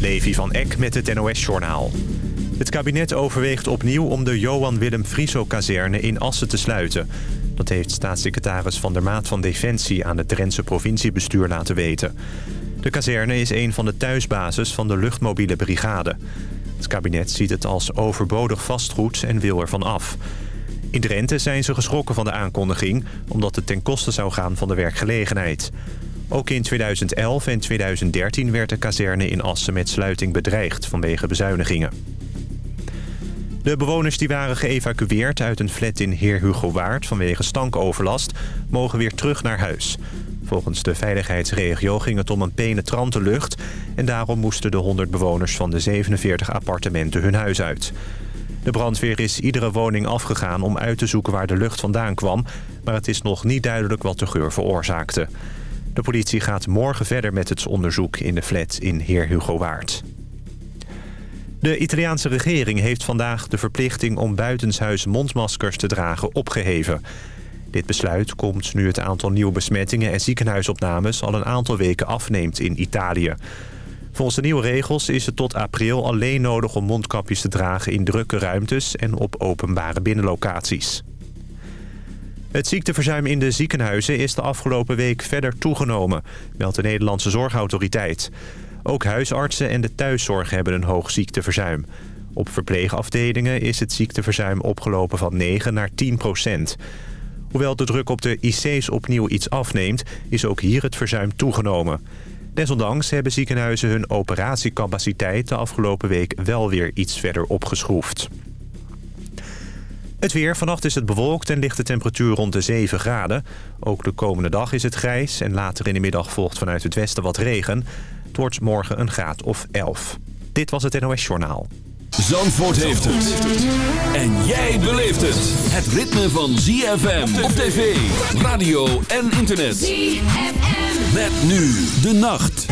Levi van Eck met het NOS-journaal. Het kabinet overweegt opnieuw om de Johan Willem Frieso-kazerne in Assen te sluiten. Dat heeft staatssecretaris Van der Maat van Defensie aan het Drentse provinciebestuur laten weten. De kazerne is een van de thuisbases van de luchtmobiele brigade. Het kabinet ziet het als overbodig vastgoed en wil ervan af. In Drenthe zijn ze geschrokken van de aankondiging... omdat het ten koste zou gaan van de werkgelegenheid. Ook in 2011 en 2013 werd de kazerne in Assen met sluiting bedreigd vanwege bezuinigingen. De bewoners die waren geëvacueerd uit een flat in Heer Hugo Waard vanwege stankoverlast mogen weer terug naar huis. Volgens de veiligheidsregio ging het om een penetrante lucht... en daarom moesten de 100 bewoners van de 47 appartementen hun huis uit. De brandweer is iedere woning afgegaan om uit te zoeken waar de lucht vandaan kwam... maar het is nog niet duidelijk wat de geur veroorzaakte. De politie gaat morgen verder met het onderzoek in de flat in Heer Hugo Waard. De Italiaanse regering heeft vandaag de verplichting om buitenshuis mondmaskers te dragen opgeheven. Dit besluit komt nu het aantal nieuwe besmettingen en ziekenhuisopnames al een aantal weken afneemt in Italië. Volgens de nieuwe regels is het tot april alleen nodig om mondkapjes te dragen in drukke ruimtes en op openbare binnenlocaties. Het ziekteverzuim in de ziekenhuizen is de afgelopen week verder toegenomen, meldt de Nederlandse Zorgautoriteit. Ook huisartsen en de thuiszorg hebben een hoog ziekteverzuim. Op verpleegafdelingen is het ziekteverzuim opgelopen van 9 naar 10 procent. Hoewel de druk op de IC's opnieuw iets afneemt, is ook hier het verzuim toegenomen. Desondanks hebben ziekenhuizen hun operatiecapaciteit de afgelopen week wel weer iets verder opgeschroefd. Het weer. Vannacht is het bewolkt en ligt de temperatuur rond de 7 graden. Ook de komende dag is het grijs en later in de middag volgt vanuit het westen wat regen. Het wordt morgen een graad of 11. Dit was het NOS Journaal. Zandvoort heeft het. En jij beleeft het. Het ritme van ZFM op tv, radio en internet. ZFM. Met nu de nacht.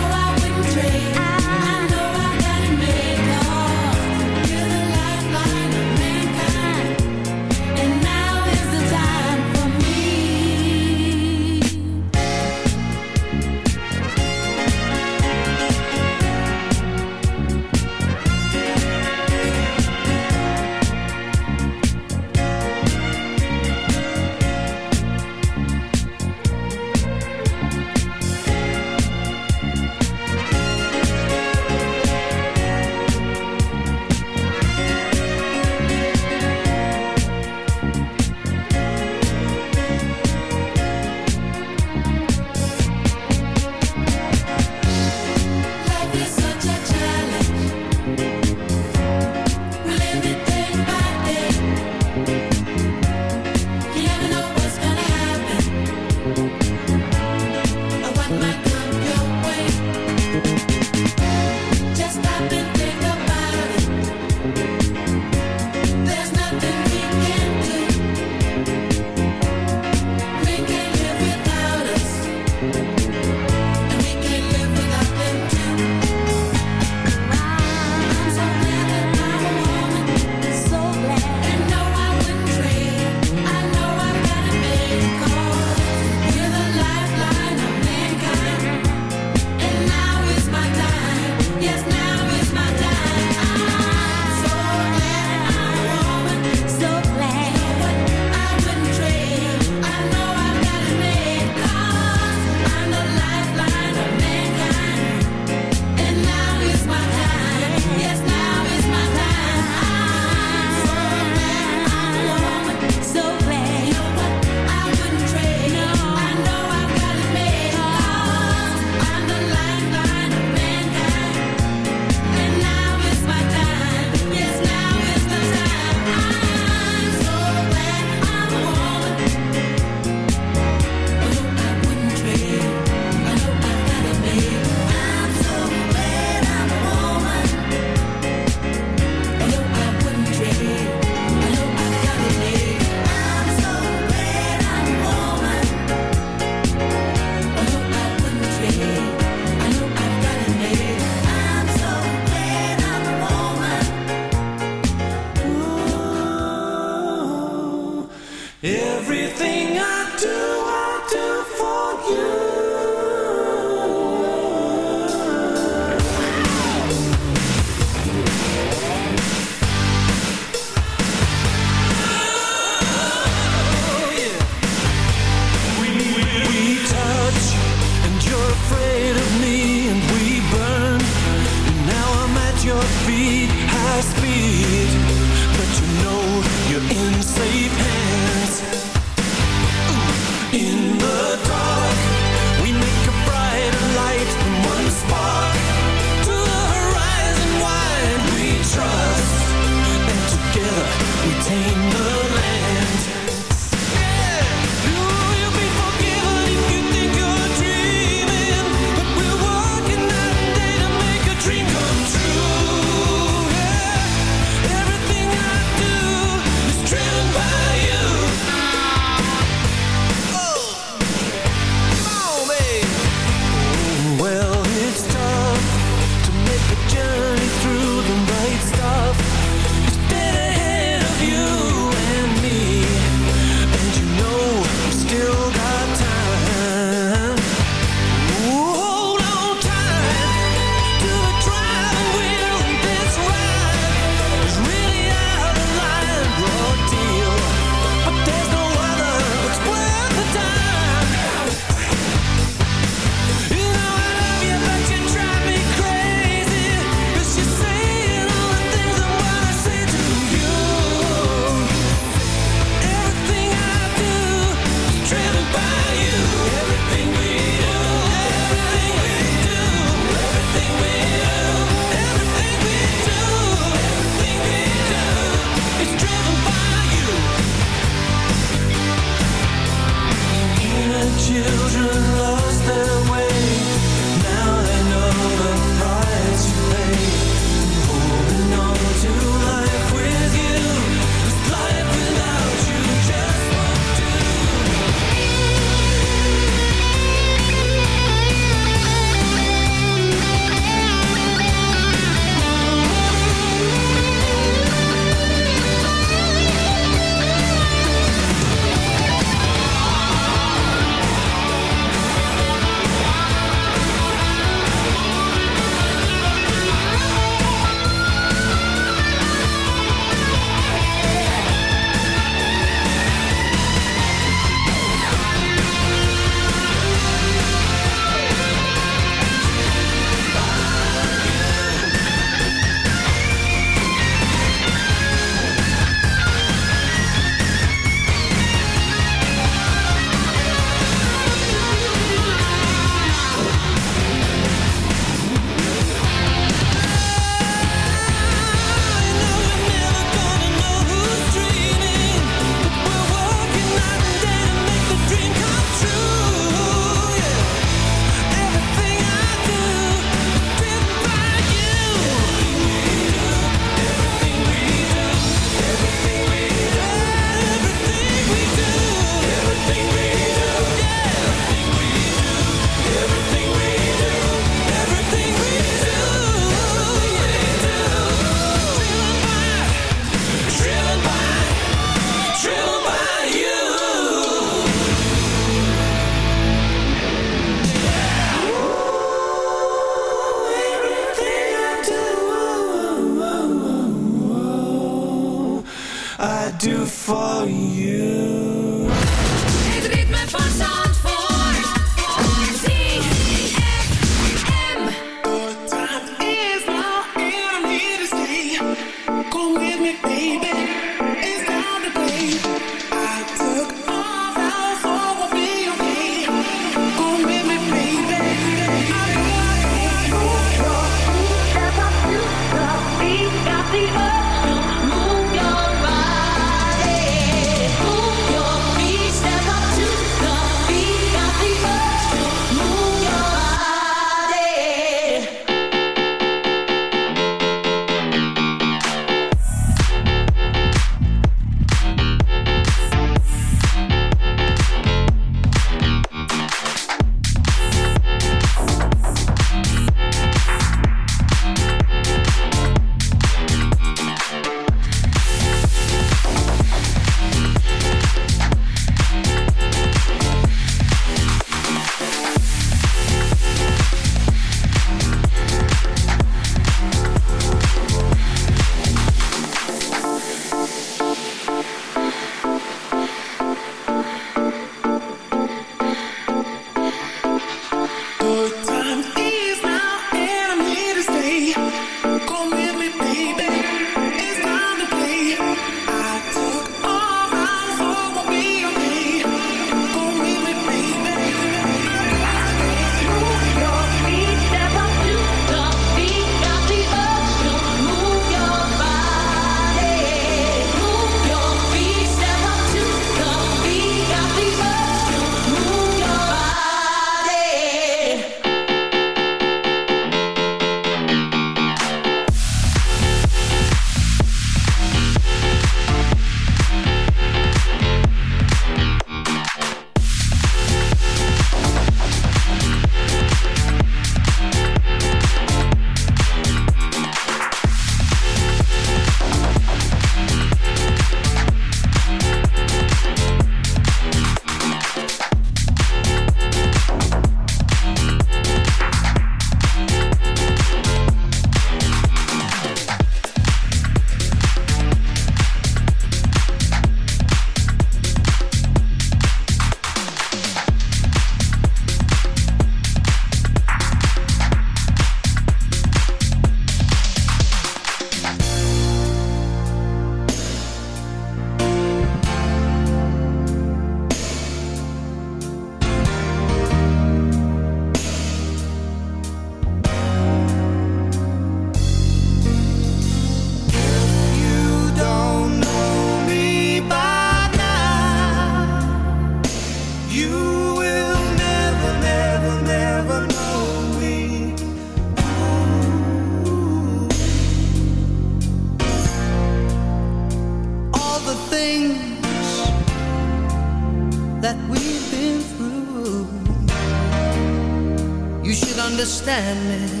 sadness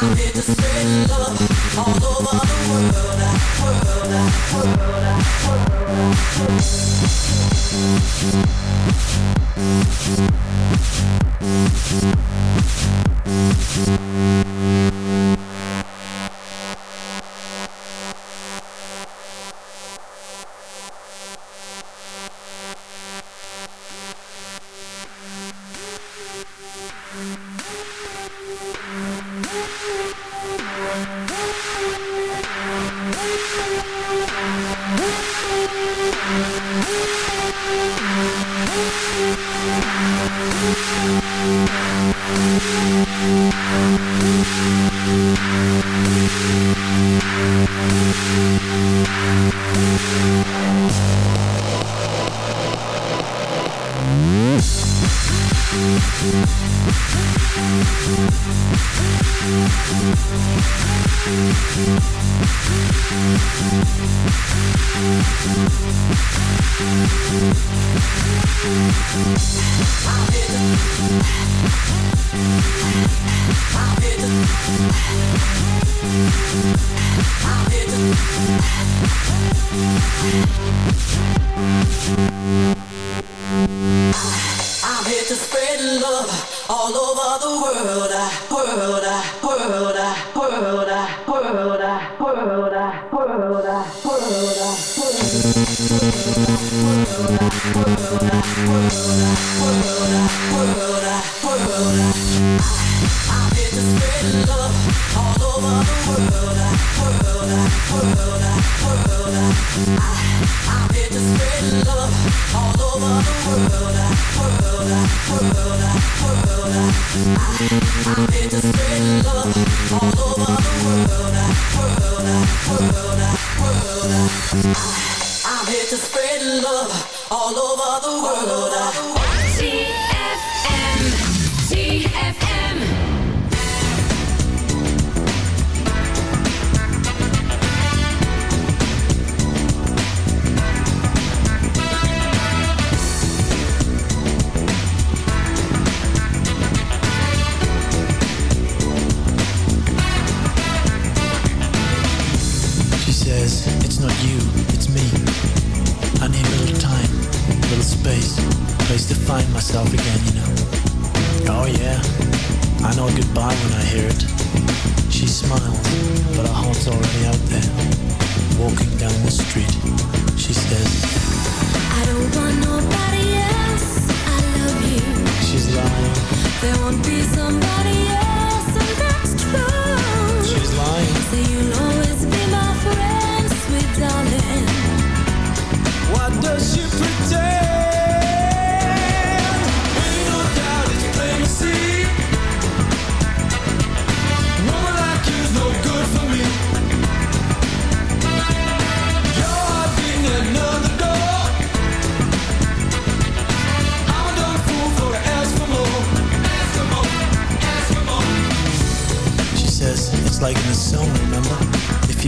I'm here to spread love. All over the world, world out, world, world, world. to spread love all over the world. World, world, world, world, world, world, I, world, I, world, I, world, I, world, I, world, world, world, world. I've been to spread love all over the world.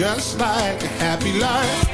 just like a happy life.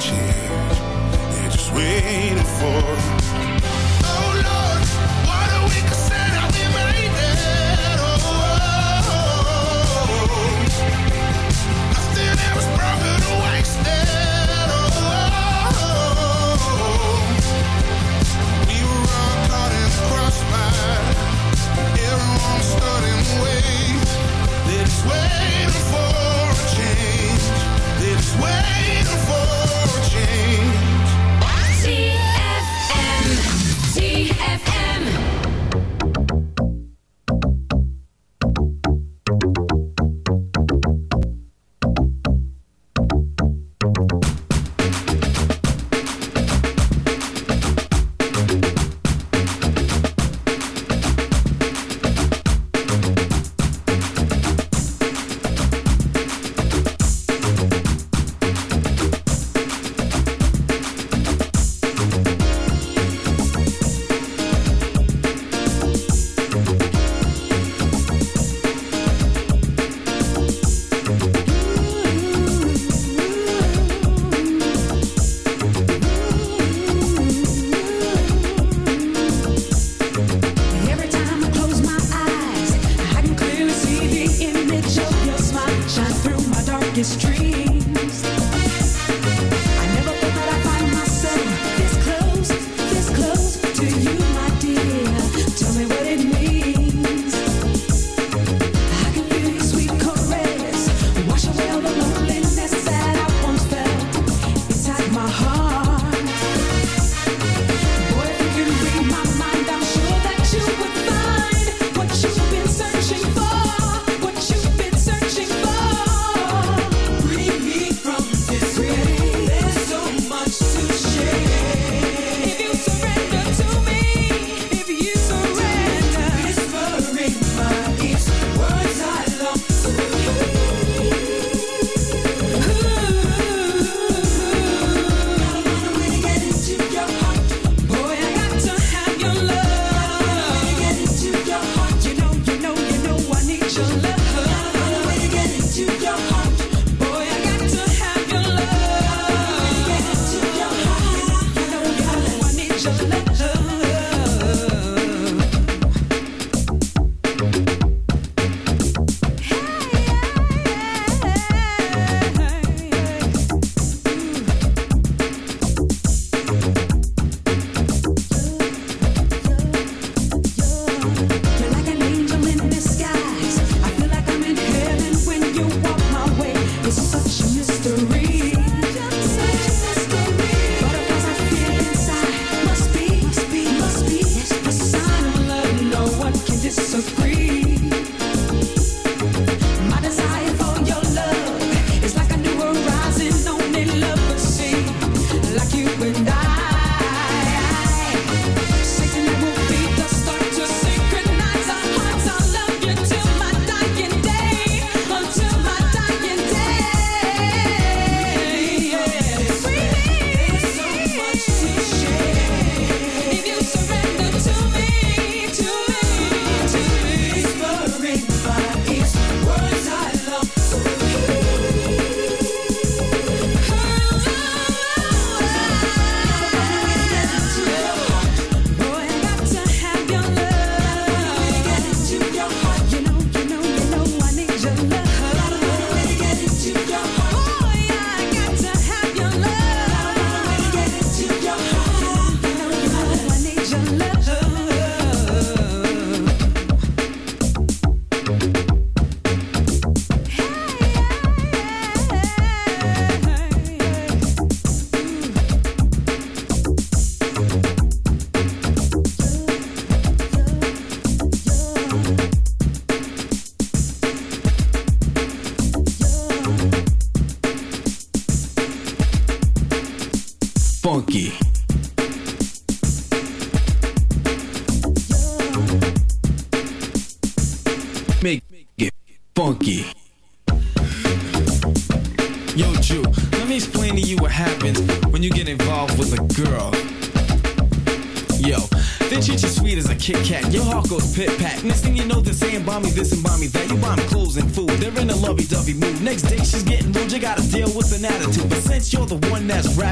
cheers. They're just waiting for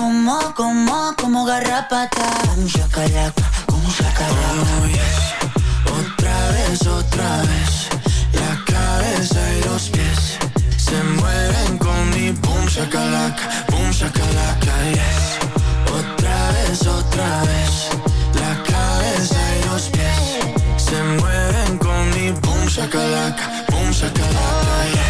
como, como, como garrapata. Como chacalaca, como chacalaca. Oh, yes. Otra vez, otra vez. La cabeza y los pies se mueven con mi boom chacalaca, boom chacalaca, yes. Otra vez, otra vez. La cabeza y los pies se mueven con mi boom chacalaca, boom chacalaca, yes.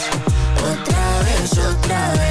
love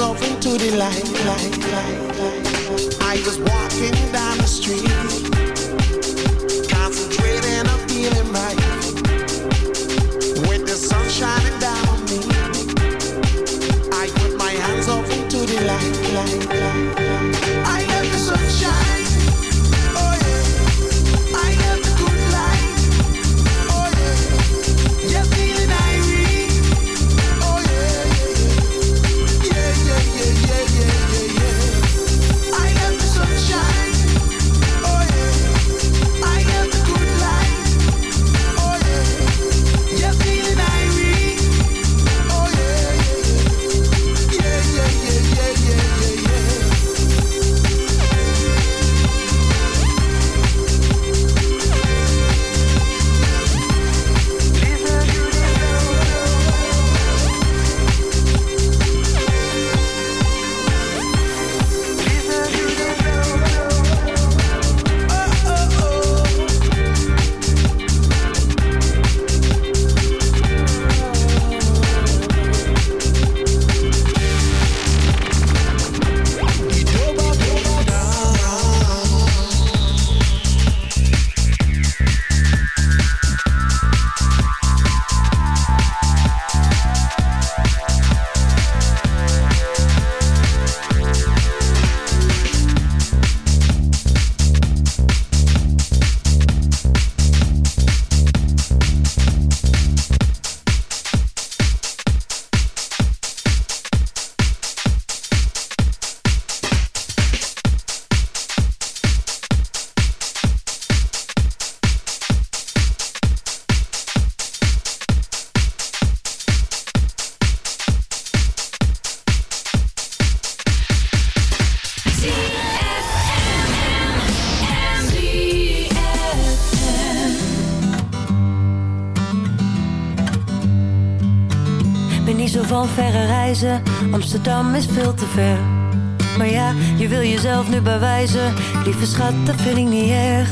open into the light, light, light. Lieve schat, dat vind ik niet erg.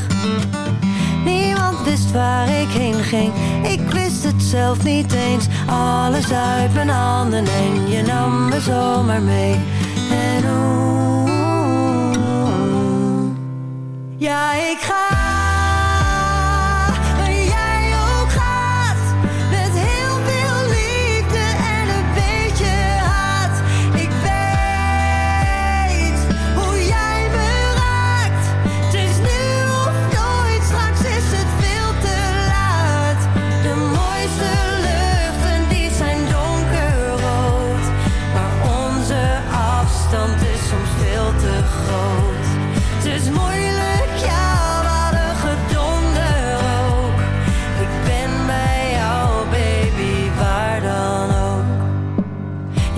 Niemand wist waar ik heen ging. Ik wist het zelf niet eens. Alles uit mijn handen en je nam me zomaar mee. En oeh, ja, ik ga.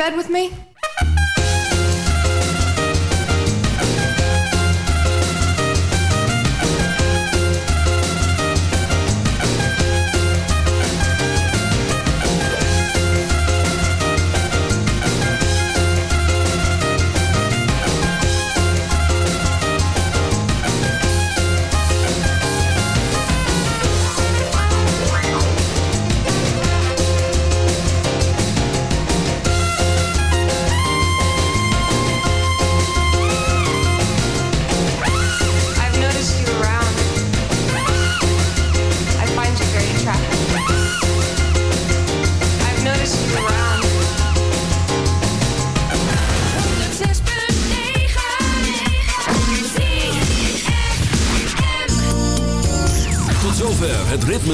Bed with me?